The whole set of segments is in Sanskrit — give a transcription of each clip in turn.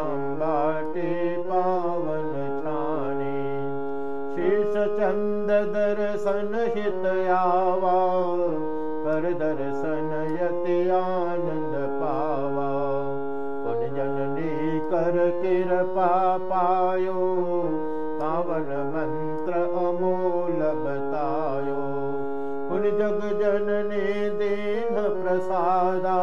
अम्बाटे पावन छाने ष चन्द दर्शन हितयावा दर्शन यति आनन्द पावा पुन जननी कर कृपा पायो पावन मन्त्र अमूल बतायो। पुन जग जननी दीन प्रसादा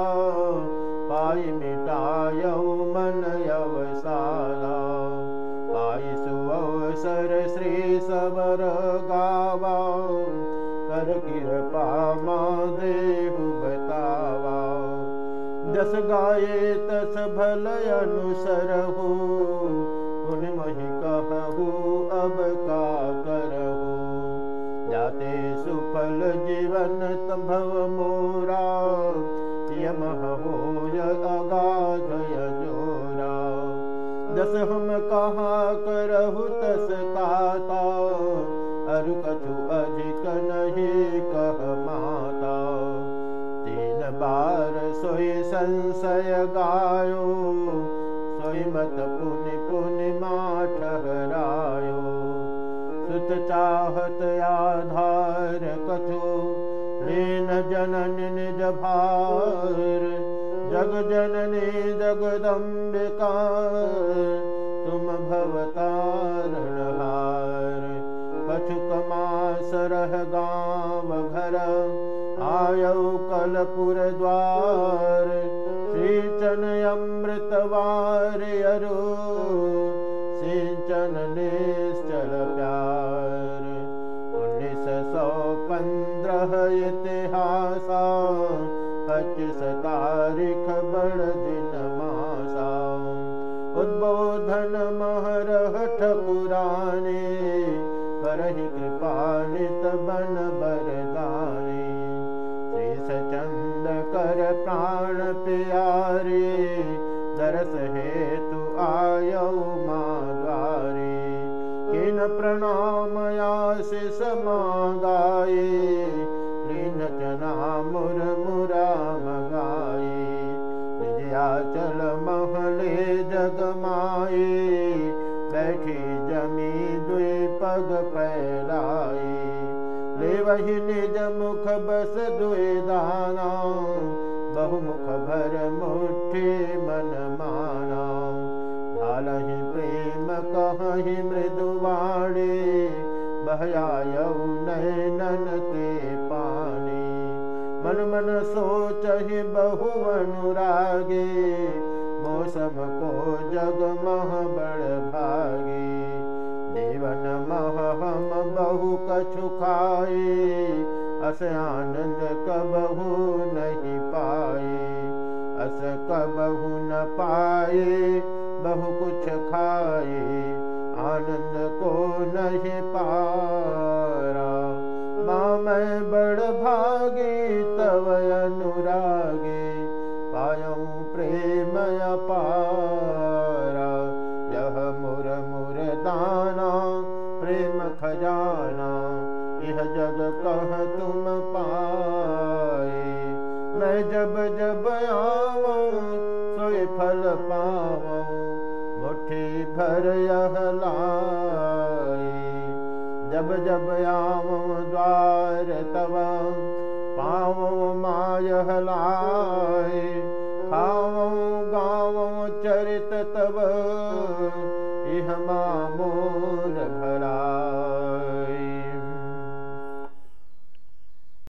दस गाये तस भल अनुसर हो उन मही कहू अब का करहु। जाते सुफल जीवन तभव मोरा। यम हो अगाध जोरा। दस हम कहा करहु तस काता अरु कछु अधिक संशय गायो सोई मत पुनि पुनि ठहरायो सुत चाहत आधार कछु लीन जनन निज भार। जग जननी जगदम्बिका तुम भवतारणहार कछुक मास रह गाँव घर आयौ कलपुर द्वार सिंचन अमृतवार अरु सिंचन निश्चल प्यार उन्नीस सौ पंद्रह इतिहासा पच्चीस तारीख बड़ दिन मासा उद्बोधन बरदानी शेष चंद कर प्राण प्यारे मांगाए लीन जना मुर मुरा मगाए चल महले जगमाए बैठी जमी दुई पग फैलाए ले वही निज मुख बस दुई दाना कहि मृदुवाणी बहयायऊ नैनन ते पानी मन मन सोचहि बहु अनुरागे मौसम को जग मह बड़ भागे। जीवन मह हम बहु कछु खाए अस आनंद कबहु नहीं पाए। अस कबहु न पाए बहु कुछ खाए, आनंद को नहीं पारा। माँ मैं बड़ भागे, तव अनुरागे पायऊ प्रेम पारा यह मुर मुर दाना, प्रेम खजाना, यह जग कह तुम पाए। मैं जब जब आवूं, सोए फल पाऊँ मुट्ठी भर यह लाए जब जब आवूं द्वार तब पाऊँ मायह लाए खाऊं गाऊं चरित तब इह मामो